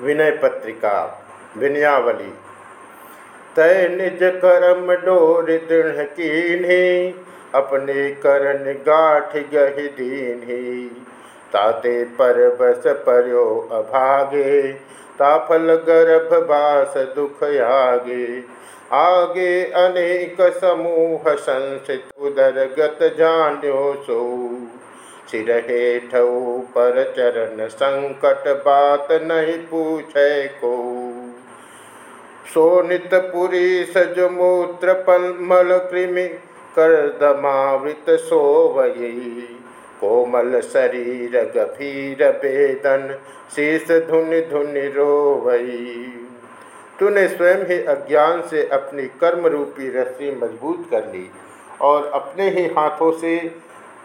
विनय पत्रिका, विनयावली। तय निज करम डोर दृढ़ कीन्ही, अपने करन गाठ गहि दीन्ही। ताते पर बस पर्यो अभागे, ताफल गर्भ बास दुख आगे आगे अनेक समूह संसित उदरगत जान्यो सो। सिर हेठऊ पर चरण संकट बात नहीं पूछे को। सोनित पुरी सज मूत्र पलमल कृमि कर दमावृत सोवयी। कोमल शरीर गभीर वेदन शीस धुन धुन रोवई तूने स्वयं ही अज्ञान से अपनी कर्म रूपी रस्सी मज़बूत कर ली और अपने ही हाथों से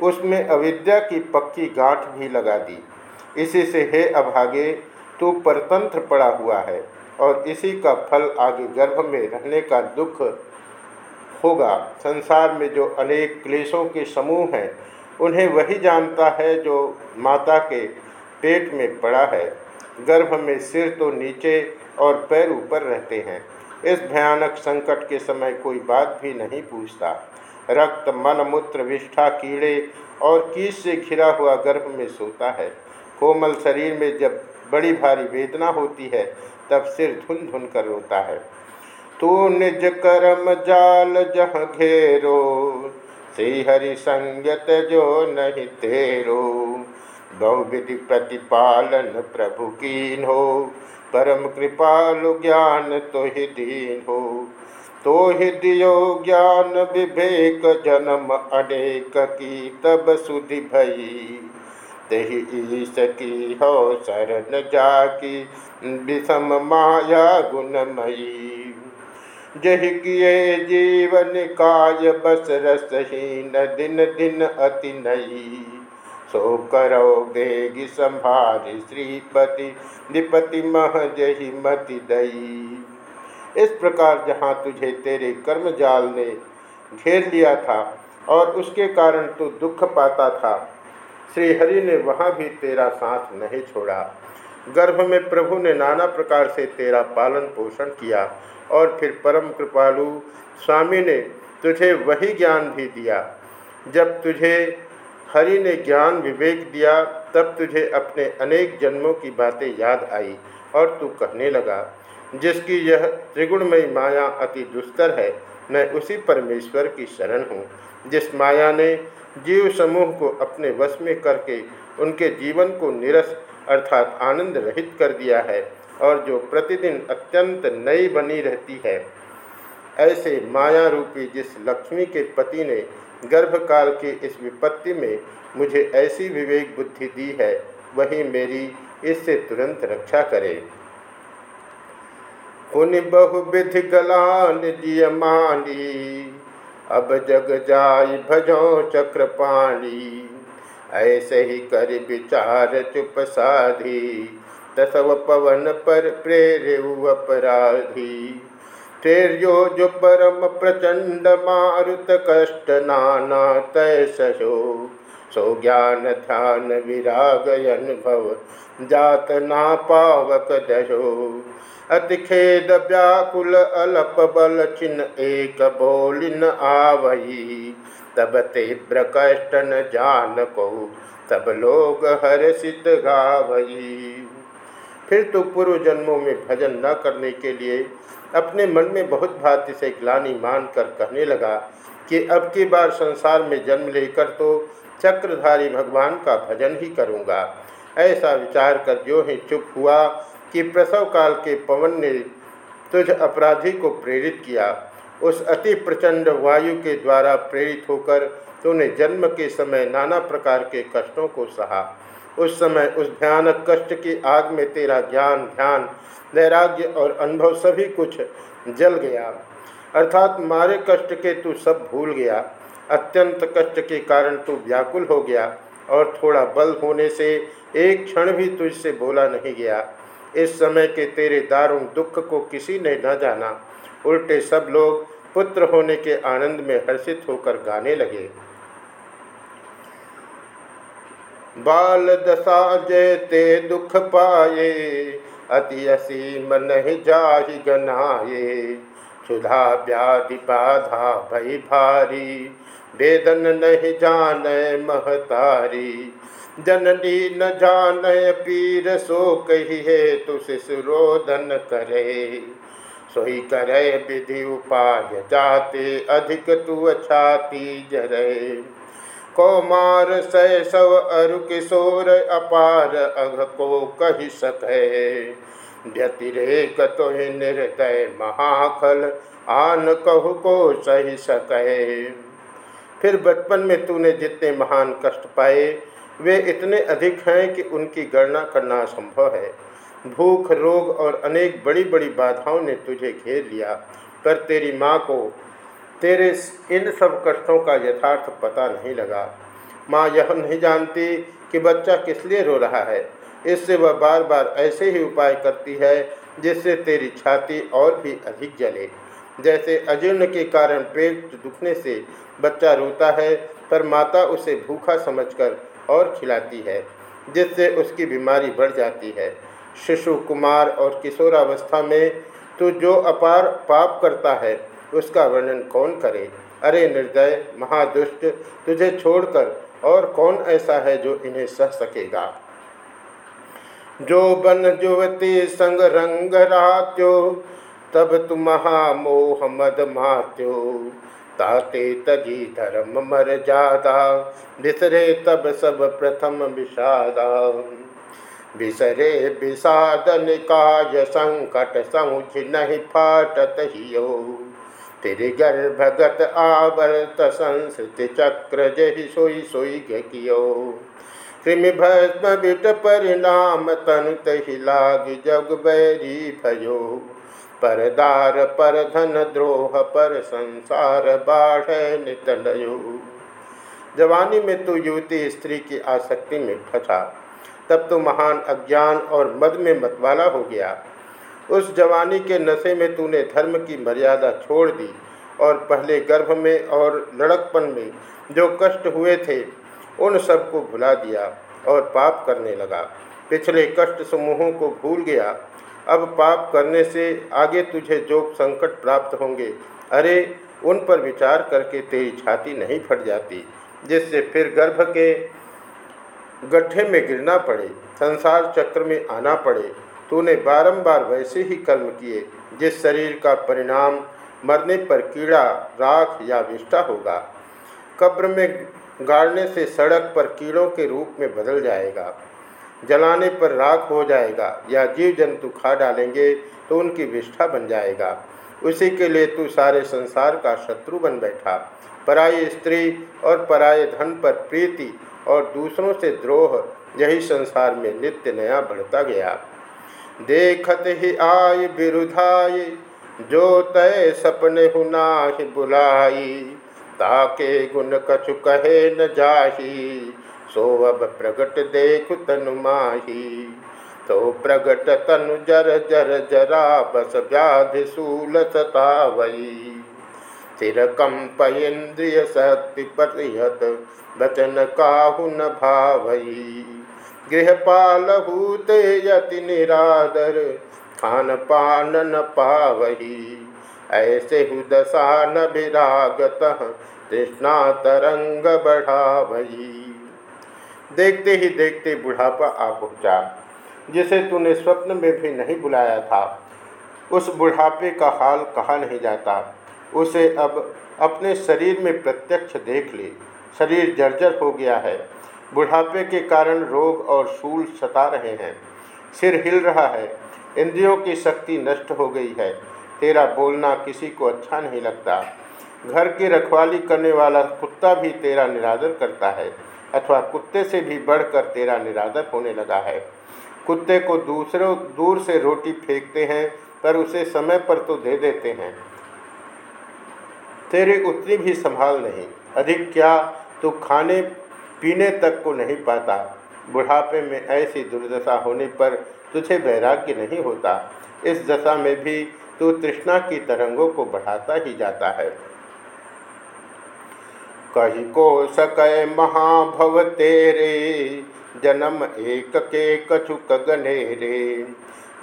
उसमें अविद्या की पक्की गांठ भी लगा दी। इसी से, हे अभागे, तू परतंत्र पड़ा हुआ है और इसी का फल आगे गर्भ में रहने का दुख होगा। संसार में जो अनेक क्लेशों के समूह हैं, उन्हें वही जानता है जो माता के पेट में पड़ा है। गर्भ में सिर तो नीचे और पैर ऊपर रहते हैं। इस भयानक संकट के समय कोई बात भी नहीं पूछता। रक्त, मन, मूत्र, विष्ठा, कीड़े और कीस से घिरा हुआ गर्भ में सोता है। कोमल शरीर में जब बड़ी भारी वेदना होती है, तब सिर धुन धुन कर रोता है। तू निज कर्म जाल जह घेरो हरि संगत जो नहीं तेरो। बहुविधि प्रतिपालन प्रभु कीन हो, परम कृपालु ज्ञान तो ही दीन हो। तो दियो ज्ञान विवेक जन्म अनेक की तब सुधि भई। ईश की हो शरण जाकी, विषम माया गुणमयी जह किए जीवन काय बस रसहीन, दिन दिन अति नई। सो करो बेगी संभारी श्रीपति निपति मह जही मति दई। इस प्रकार जहाँ तुझे तेरे कर्म जाल ने घेर लिया था और उसके कारण तू दुख पाता था, श्रीहरि ने वहाँ भी तेरा साथ नहीं छोड़ा। गर्भ में प्रभु ने नाना प्रकार से तेरा पालन पोषण किया और फिर परम कृपालु स्वामी ने तुझे वही ज्ञान भी दिया। जब तुझे हरि ने ज्ञान विवेक दिया, तब तुझे अपने अनेक जन्मों की बातें याद आई और तू कहने लगा जिसकी यह त्रिगुणमयी माया अति दुस्तर है, मैं उसी परमेश्वर की शरण हूँ, जिस माया ने जीव समूह को अपने वश में करके उनके जीवन को निरस अर्थात आनंद रहित कर दिया है और जो प्रतिदिन अत्यंत नई बनी रहती है। ऐसे माया रूपी जिस लक्ष्मी के पति ने गर्भकाल की इस विपत्ति में मुझे ऐसी विवेक बुद्धि दी है, वही मेरी इससे तुरंत रक्षा करे। उन बहुविधि गलान दिय मानी। अब जग जाय भजो चक्र पानी। ऐसे ही कर विचार चुप साधी। तसव पवन पर प्रेर अपराधी। तेर्यो जो परम प्रचंड मारुत कष्ट नाना तय सो सो ज्ञान ध्यान विराग अनुभव, जात ना पावक दशो अति खेद व्याकुल अलप बल चिन्ह एक बोलिन आवही। तब तीव्र न जान को तब लोग हर्षित गावही। फिर तो पूर्व जन्मों में भजन न करने के लिए अपने मन में बहुत भांति से ग्लानी मान कर कहने लगा कि अब की बार संसार में जन्म लेकर तो चक्रधारी भगवान का भजन ही करूँगा। ऐसा विचार कर जो ही चुप हुआ कि प्रसव काल के पवन ने तुझ अपराधी को प्रेरित किया। उस अति प्रचंड वायु के द्वारा प्रेरित होकर तूने जन्म के समय नाना प्रकार के कष्टों को सहा। उस समय उस भयानक कष्ट की आग में तेरा ज्ञान, ध्यान, वैराग्य और अनुभव सभी कुछ जल गया। अर्थात मारे कष्ट के तू सब भूल गया। अत्यंत कष्ट के कारण तू व्याकुल हो गया और थोड़ा बल होने से एक क्षण भी तुझसे बोला नहीं गया। इस समय के तेरे दारुण दुख को किसी ने न जाना। उल्टे सब लोग पुत्र होने के आनंद में हर्षित होकर गाने लगे। बाल दशा जयते दुख पाए, अति असीम नहीं जाहि गनाए। सुधा व्याधि बाधा भई भारी वेदन नहीं जान महतारी। जननी न जान पीर, सो कही है तु शिशुरोधन करे। सोई करे विधि उपाय, जाते अधिक तु छाती जरे कौमार सैसव अरु किशोर, अपार अघ को कही सके। व्यतिरेक तो निर्दय महाखल। आन कहु को सही सके। फिर बचपन में तूने जितने महान कष्ट पाए, वे इतने अधिक हैं कि उनकी गणना करना संभव है। भूख, रोग और अनेक बड़ी बड़ी बाधाओं ने तुझे घेर लिया। पर तेरी माँ को तेरे इन सब कष्टों का यथार्थ पता नहीं लगा। माँ यह नहीं जानती कि बच्चा किस लिए रो रहा है। इससे वह बार बार ऐसे ही उपाय करती है, जिससे तेरी छाती और भी अधिक जले। जैसे अजीर्ण के कारण पेट दुखने से बच्चा रोता है, पर माता उसे भूखा समझकर और खिलाती है, जिससे उसकी बीमारी बढ़ जाती है। शिशु, कुमार और किशोरावस्था में तो जो अपार पाप करता है, उसका वर्णन कौन करे? अरे निर्दय, महादुष्ट, तुझे छोड़कर और कौन ऐसा है जो इन्हें सह सकेगा? जो बन जुवती संग रंग रात्यो, तब तु महामोह मद मात्यो। ताते तजी धर्म मर जादा बिसरे तब सब प्रथम विषादा। बिसरे विषाद निकाय संकट समुझ नहीं फाटत हियो। तेरे गर्भगत आवर्त संस्कृति चक्र जही सोई सोई घियो कृमि भस्म बिट परिणाम तनु तही लाग जग बैरी भयो। परदार पर धन द्रोह, पर संसार बाढ़ जवानी में तू युवती स्त्री की आसक्ति में फंसा। तब तो महान अज्ञान और मद में मतवाला हो गया। उस जवानी के नशे में तूने धर्म की मर्यादा छोड़ दी और पहले गर्भ में और लड़कपन में जो कष्ट हुए थे उन सबको भुला दिया और पाप करने लगा। पिछले कष्ट समूहों को भूल गया। अब पाप करने से आगे तुझे जो संकट प्राप्त होंगे, अरे, उन पर विचार करके तेरी छाती नहीं फट जाती, जिससे फिर गर्भ के गड्ढे में गिरना पड़े, संसार चक्र में आना पड़े। तूने बारंबार वैसे ही कर्म किए, जिस शरीर का परिणाम मरने पर कीड़ा, राख या विष्ठा होगा। कब्र में गाड़ने से सड़क पर कीड़ों के रूप में बदल जाएगा, जलाने पर राख हो जाएगा या जीव जंतु खा डालेंगे तो उनकी विष्ठा बन जाएगा। उसी के लिए तू सारे संसार का शत्रु बन बैठा। पराई स्त्री और पराये धन पर प्रीति और दूसरों से द्रोह, यही संसार में नित्य नया बढ़ता गया। देखत ही आय विरुधाय जो तय सपने हुनाहि बुलाई। ताके गुण कछु कहे न जाही, सो अब प्रगट देख तनु माही। तो प्रगट तनु जर जर जरा बस व्याधि सूल सतावई। सिर कंप इंद्रिय शक्ति परिहत बचन काहु न भावई। गृहपाल हूते यति निरादर, खान पान न पावही ऐसे हुदशा न विरागत, तृष्णा तरंग बढ़ावही देखते ही देखते बुढ़ापा आ पहुँचा, जिसे तूने स्वप्न में भी नहीं बुलाया था। उस बुढ़ापे का हाल कहा नहीं जाता, उसे अब अपने शरीर में प्रत्यक्ष देख ले। शरीर जर्जर हो गया है। बुढ़ापे के कारण रोग और शूल सता रहे हैं। सिर हिल रहा है। इंद्रियों की शक्ति नष्ट हो गई है। तेरा बोलना किसी को अच्छा नहीं लगता। घर की रखवाली करने वाला कुत्ता भी तेरा निरादर करता है, अथवा कुत्ते से भी बढ़कर तेरा निरादर होने लगा है। कुत्ते को दूसरों, दूर से रोटी फेंकते हैं, पर उसे समय पर तो दे देते हैं। तेरी उतनी भी संभाल नहीं। अधिक क्या तो खाने, पीने तक को नहीं पाता। बुढ़ापे में ऐसी दुर्दशा होने पर तुझे वैराग्य नहीं होता। इस दशा में भी तू तृष्णा की तरंगों को बढ़ाता ही जाता है। कही को सकै महाभव तेरे, जन्म एक के कछुक गनेरे।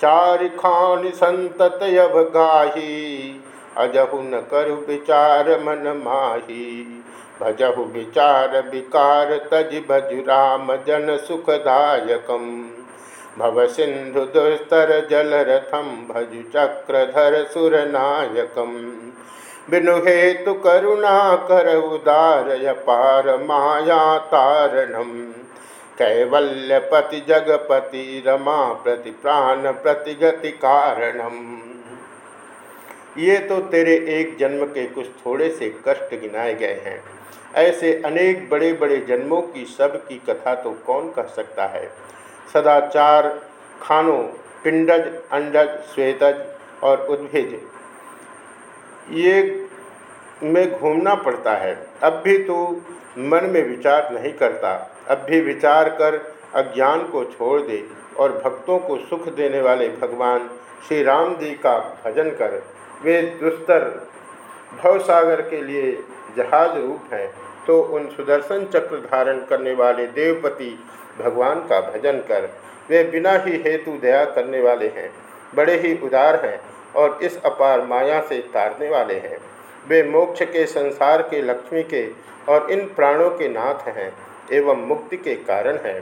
चार खान संतत अब गाही, अजहु न करु विचार मन माही। भजहु विचार विकार तज भज राम जन सुखदायकम। भव सिंधु दुस्तर जलरथम भजु चक्रधर सुरनायकम बिनु हेतु करुणा कर उदार पार माया तारणम कैवल्यपति जगपति रमा प्रति प्राण प्रतिगति कारणम ये तो तेरे एक जन्म के कुछ थोड़े से कष्ट गिनाए गए हैं। ऐसे अनेक बड़े बड़े जन्मों की सब की कथा तो कौन कह सकता है? सदाचार खानों, पिंडज, अंडज, श्वेतज और उद्भिज। ये में घूमना पड़ता है। अब भी तू मन में विचार नहीं करता। अब भी विचार कर अज्ञान को छोड़ दे और भक्तों को सुख देने वाले भगवान श्री राम जी का भजन कर। वे दुस्तर भवसागर के लिए जहाज़ रूप हैं। तो उन सुदर्शन चक्र धारण करने वाले देवपति भगवान का भजन कर, वे बिना ही हेतु दया करने वाले हैं, बड़े ही उदार हैं और इस अपार माया से तारने वाले हैं। वे मोक्ष के संसार के लक्ष्मी के और इन प्राणों के नाथ हैं एवं मुक्ति के कारण हैं।